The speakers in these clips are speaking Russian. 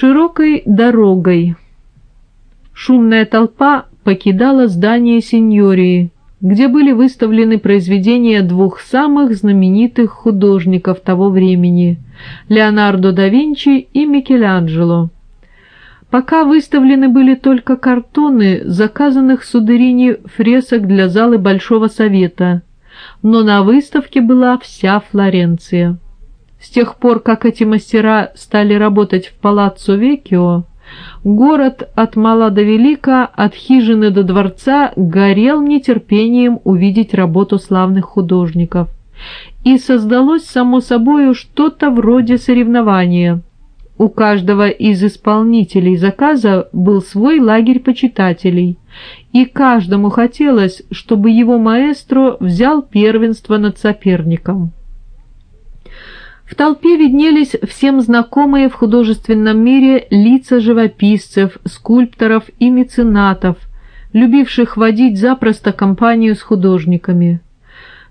Широкой дорогой. Шумная толпа покидала здание сеньории, где были выставлены произведения двух самых знаменитых художников того времени – Леонардо да Винчи и Микеланджело. Пока выставлены были только картоны заказанных Судерини фресок для залы Большого Совета, но на выставке была вся Флоренция. С тех пор, как эти мастера стали работать в Палаццо Веккио, город от мала до велика, от хижины до дворца горел нетерпением увидеть работу славных художников. И создалось само собою что-то вроде соревнования. У каждого из исполнителей заказа был свой лагерь почитателей, и каждому хотелось, чтобы его маэстро взял первенство над соперником. В толпе виднелись всем знакомые в художественном мире лица живописцев, скульпторов и меценатов, любивших водить запросто компанию с художниками.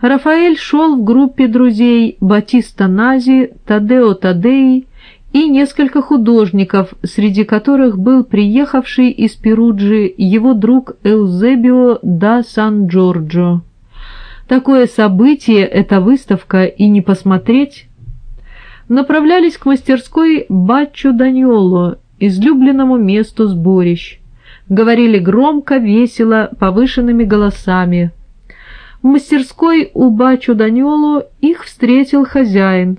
Рафаэль шел в группе друзей Батиста Нази, Тадео Тадеи и несколько художников, среди которых был приехавший из Перуджи его друг Эузебио да Сан-Джорджо. Такое событие эта выставка и не посмотреть направлялись к мастерской Баччо Даньоло, излюбленному месту сборищ. Говорили громко, весело, повышенными голосами. В мастерской у Баччо Даньоло их встретил хозяин.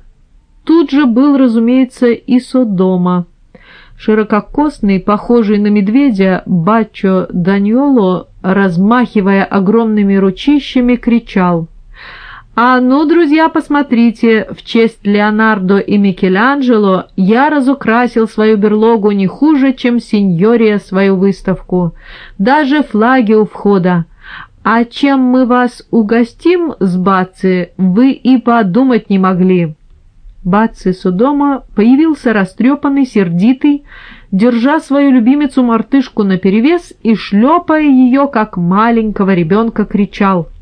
Тут же был, разумеется, и Содома. Ширококосный, похожий на медведя, Баччо Даньоло, размахивая огромными ручищами, кричал — а ну, друзья, посмотрите, в честь Леонардо и Микеланджело я разукрасил свою берлогу не хуже, чем сеньория свою выставку. Даже флаги у входа. А чем мы вас угостим с Баци, вы и подумать не могли. Баци Судома появился растрепанный, сердитый, держа свою любимицу-мартышку наперевес и шлепая ее, как маленького ребенка, кричал —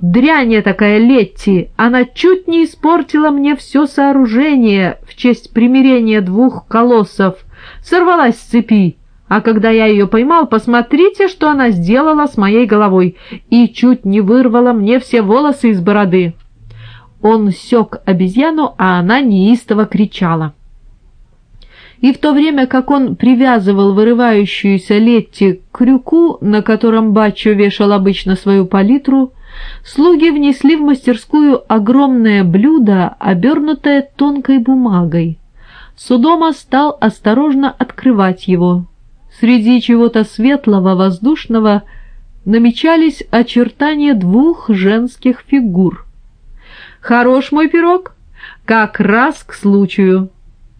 Дрянь такая Летти, она чуть не испортила мне все сооружение в честь примирения двух колоссов. Сорвалась с цепи, а когда я ее поймал, посмотрите, что она сделала с моей головой, и чуть не вырвала мне все волосы из бороды. Он сёк обезьяну, а она неистово кричала. И в то время, как он привязывал вырывающуюся Летти к крюку, на котором Бачо вешал обычно свою палитру, Слуги внесли в мастерскую огромное блюдо, обернутое тонкой бумагой. Судома стал осторожно открывать его. Среди чего-то светлого, воздушного намечались очертания двух женских фигур. «Хорош мой пирог? Как раз к случаю!»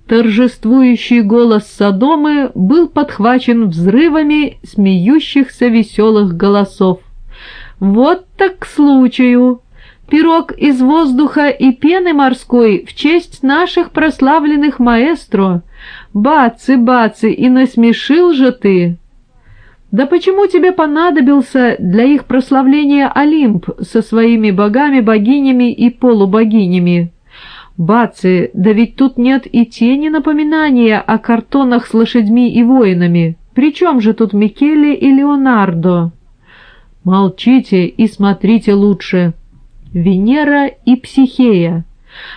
Торжествующий голос Содомы был подхвачен взрывами смеющихся веселых голосов. Вот так к случаю. Пирог из воздуха и пены морской в честь наших прославленных маэстро. Бацы, бацы, и насмешил же ты. Да почему тебе понадобился для их прославления Олимп со своими богами, богинями и полубогинями? Бацы, да ведь тут нет и тени напоминания о картонах с лошадьми и воинами. Причем же тут Микеле и Леонардо?» Молчите и смотрите лучше. Венера и Психея,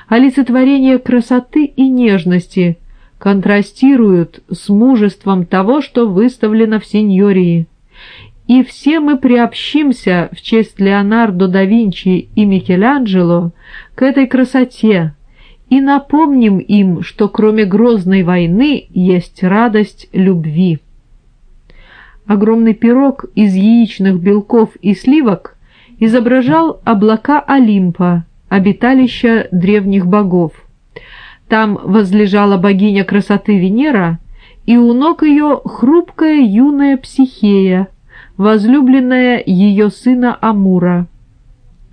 олицетворение красоты и нежности, контрастируют с мужеством того, что выставлено в сеньории. И все мы приобщимся в честь Леонардо да Винчи и Микеланджело к этой красоте и напомним им, что кроме грозной войны есть радость любви. Огромный пирог из яичных белков и сливок изображал облака Олимпа, обиталища древних богов. Там возлежала богиня красоты Венера, и у ног ее хрупкая юная Психея, возлюбленная ее сына Амура.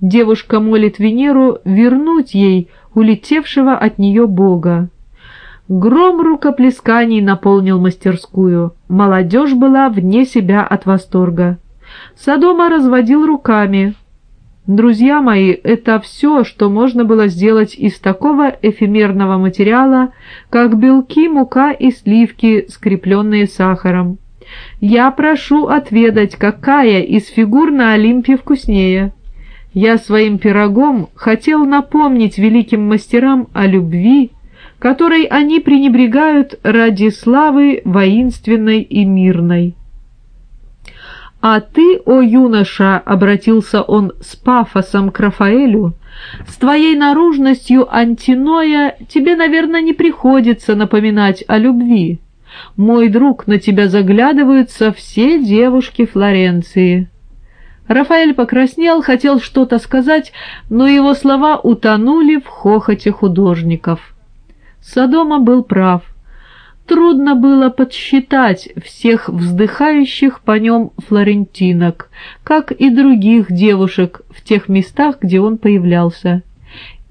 Девушка молит Венеру вернуть ей улетевшего от нее бога. Гром рукоплесканий наполнил мастерскую. Молодежь была вне себя от восторга. Содома разводил руками. Друзья мои, это все, что можно было сделать из такого эфемерного материала, как белки, мука и сливки, скрепленные сахаром. Я прошу отведать, какая из фигур на Олимпе вкуснее. Я своим пирогом хотел напомнить великим мастерам о любви, которой они пренебрегают ради славы воинственной и мирной. «А ты, о юноша!» — обратился он с пафосом к Рафаэлю. «С твоей наружностью антиноя тебе, наверное, не приходится напоминать о любви. Мой друг, на тебя заглядываются все девушки Флоренции». Рафаэль покраснел, хотел что-то сказать, но его слова утонули в хохоте художников. Содома был прав. Трудно было подсчитать всех вздыхающих по нем флорентинок, как и других девушек в тех местах, где он появлялся.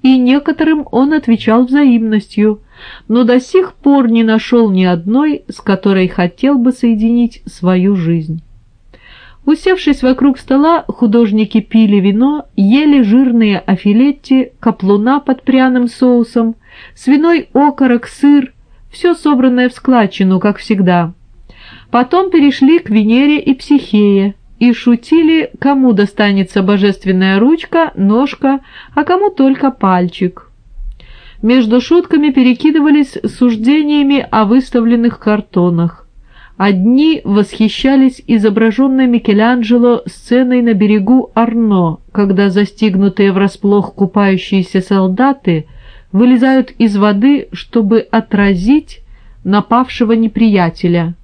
И некоторым он отвечал взаимностью, но до сих пор не нашел ни одной, с которой хотел бы соединить свою жизнь. Усевшись вокруг стола, художники пили вино, ели жирные афилетти, каплуна под пряным соусом, свиной окорок, сыр, все собранное в складчину, как всегда. Потом перешли к Венере и Психее и шутили, кому достанется божественная ручка, ножка, а кому только пальчик. Между шутками перекидывались суждениями о выставленных картонах. Одни восхищались изображенной Микеланджело сценой на берегу Арно, когда застигнутые врасплох купающиеся солдаты вылезают из воды, чтобы отразить напавшего неприятеля.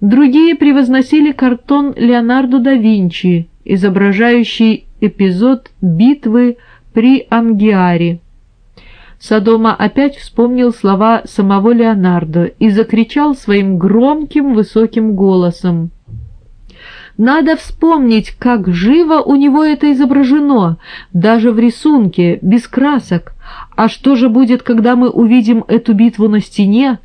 Другие превозносили картон Леонардо да Винчи, изображающий эпизод битвы при Ангиаре. Содома опять вспомнил слова самого Леонардо и закричал своим громким высоким голосом. Надо вспомнить, как живо у него это изображено, даже в рисунке, без красок. А что же будет, когда мы увидим эту битву на стене?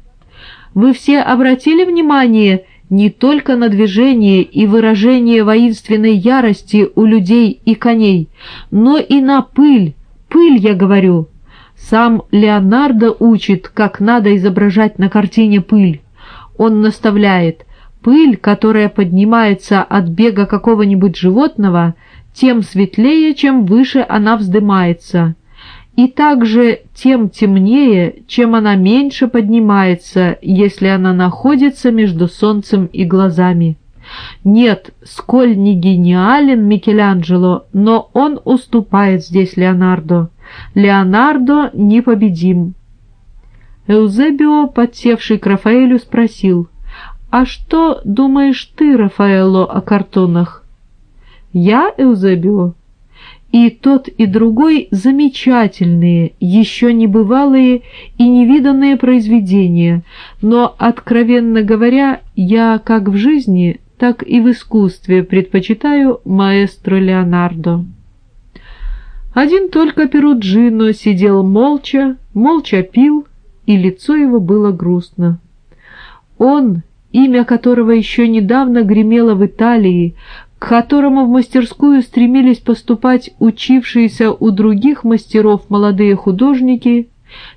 Вы все обратили внимание не только на движение и выражение воинственной ярости у людей и коней, но и на пыль, пыль, я говорю. Сам Леонардо учит, как надо изображать на картине пыль. Он наставляет – Пыль, которая поднимается от бега какого-нибудь животного, тем светлее, чем выше она вздымается, и также тем темнее, чем она меньше поднимается, если она находится между солнцем и глазами. Нет, сколь не гениален Микеланджело, но он уступает здесь Леонардо. Леонардо непобедим. Эузебио, подсевший к Рафаэлю, спросил — «А что думаешь ты, Рафаэлло, о картонах?» «Я, Эузебио?» И тот, и другой замечательные, еще небывалые и невиданные произведения, но, откровенно говоря, я как в жизни, так и в искусстве предпочитаю маэстро Леонардо. Один только Перуджино сидел молча, молча пил, и лицо его было грустно. Он, имя которого еще недавно гремело в Италии, к которому в мастерскую стремились поступать учившиеся у других мастеров молодые художники,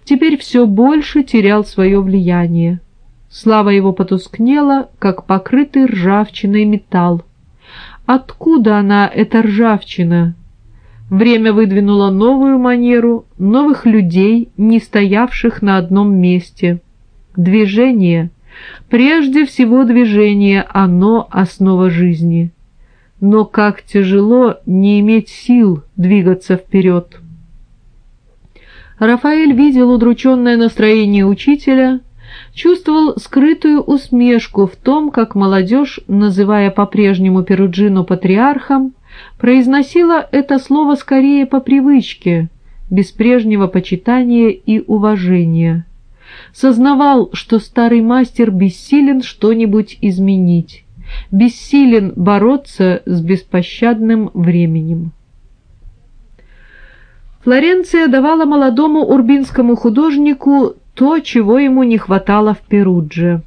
теперь все больше терял свое влияние. Слава его потускнела, как покрытый ржавчиной металл. Откуда она, эта ржавчина? Время выдвинуло новую манеру, новых людей, не стоявших на одном месте. Движение — Прежде всего движение, оно основа жизни. Но как тяжело не иметь сил двигаться вперед. Рафаэль видел удрученное настроение учителя, чувствовал скрытую усмешку в том, как молодежь, называя по-прежнему Перуджину патриархом, произносила это слово скорее по привычке, без прежнего почитания и уважения сознавал, что старый мастер бессилен что-нибудь изменить, бессилен бороться с беспощадным временем. Флоренция давала молодому урбинскому художнику то, чего ему не хватало в Перудже.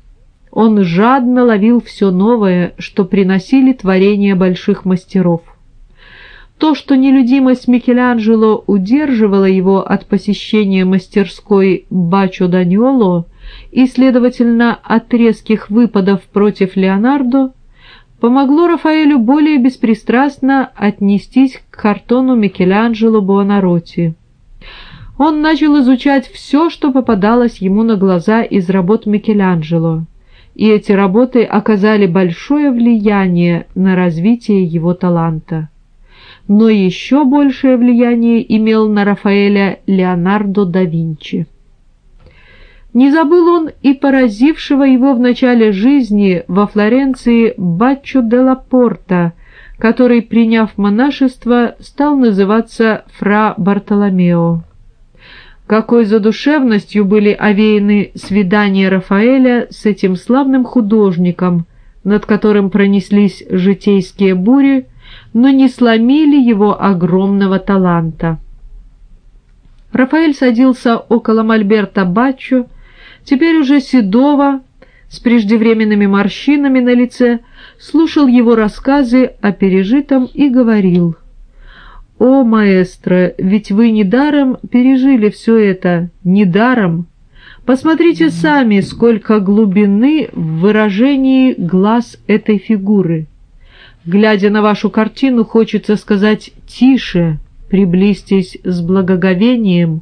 Он жадно ловил все новое, что приносили творения больших мастеров. То, что нелюдимость Микеланджело удерживала его от посещения мастерской Бачо Даньоло и, следовательно, от резких выпадов против Леонардо, помогло Рафаэлю более беспристрастно отнестись к картону Микеланджело Буонаротти. Он начал изучать все, что попадалось ему на глаза из работ Микеланджело, и эти работы оказали большое влияние на развитие его таланта. Но еще большее влияние имел на Рафаэля Леонардо да Винчи. Не забыл он и поразившего его в начале жизни во Флоренции Баччо де ла Порта, который, приняв монашество, стал называться Фра Бартоломео. Какой задушевностью были овеяны свидания Рафаэля с этим славным художником, над которым пронеслись житейские бури, но не сломили его огромного таланта. Рафаэль садился около Мольберта Баччо, теперь уже седого, с преждевременными морщинами на лице, слушал его рассказы о пережитом и говорил, «О, маэстро, ведь вы недаром пережили все это, недаром. Посмотрите сами, сколько глубины в выражении глаз этой фигуры. Глядя на вашу картину, хочется сказать «тише», приблизьтесь с благоговением,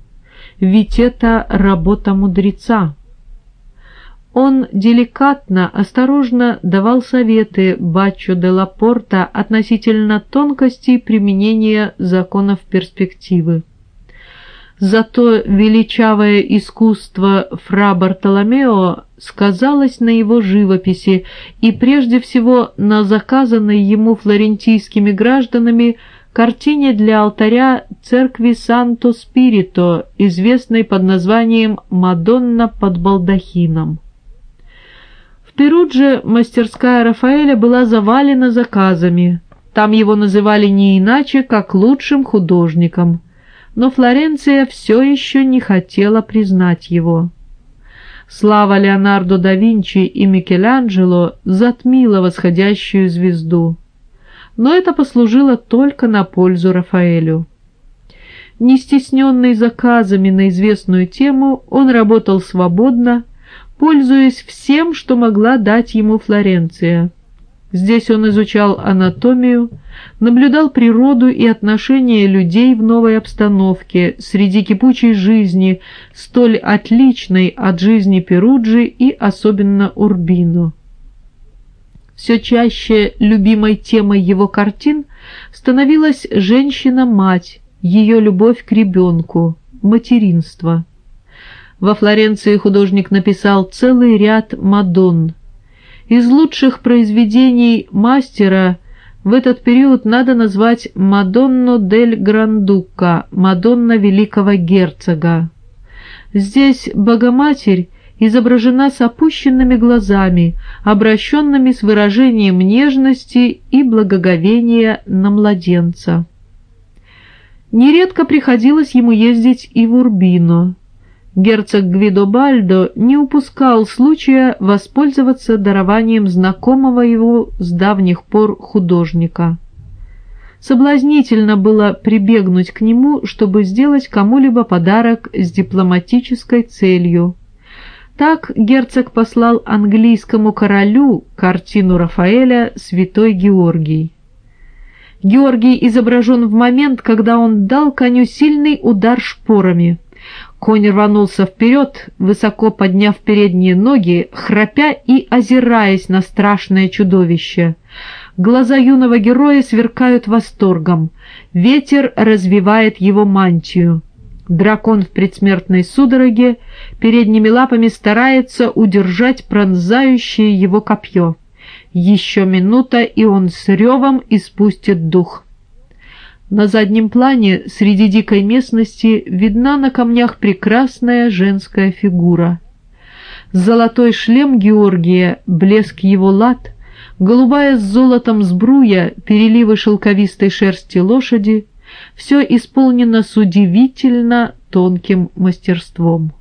ведь это работа мудреца». Он деликатно, осторожно давал советы Баччо де Лапорта относительно тонкостей применения законов перспективы. Зато величавое искусство фра Бартоломео сказалось на его живописи и прежде всего на заказанной ему флорентийскими гражданами картине для алтаря церкви Санто Спирито, известной под названием «Мадонна под балдахином». Перудже мастерская Рафаэля была завалена заказами. Там его называли не иначе, как лучшим художником. Но Флоренция все еще не хотела признать его. Слава Леонардо да Винчи и Микеланджело затмила восходящую звезду. Но это послужило только на пользу Рафаэлю. Не стесненный заказами на известную тему, он работал свободно, пользуясь всем, что могла дать ему Флоренция. Здесь он изучал анатомию, наблюдал природу и отношения людей в новой обстановке, среди кипучей жизни, столь отличной от жизни Перуджи и особенно Урбино. Все чаще любимой темой его картин становилась женщина-мать, ее любовь к ребенку, материнство. Во Флоренции художник написал целый ряд Мадонн. Из лучших произведений мастера в этот период надо назвать «Мадонну дель Грандука», «Мадонна великого герцога». Здесь Богоматерь изображена с опущенными глазами, обращенными с выражением нежности и благоговения на младенца. Нередко приходилось ему ездить и в Урбино герцог Гвидобальдо не упускал случая воспользоваться дарованием знакомого его с давних пор художника. Соблазнительно было прибегнуть к нему, чтобы сделать кому-либо подарок с дипломатической целью. Так герцог послал английскому королю картину Рафаэля «Святой Георгий». Георгий изображен в момент, когда он дал коню сильный удар шпорами – Конь рванулся вперед, высоко подняв передние ноги, храпя и озираясь на страшное чудовище. Глаза юного героя сверкают восторгом. Ветер развивает его мантию. Дракон в предсмертной судороге передними лапами старается удержать пронзающее его копье. Еще минута, и он с ревом испустит дух. На заднем плане среди дикой местности видна на камнях прекрасная женская фигура. Золотой шлем Георгия, блеск его лад, голубая с золотом сбруя, переливы шелковистой шерсти лошади — все исполнено с удивительно тонким мастерством.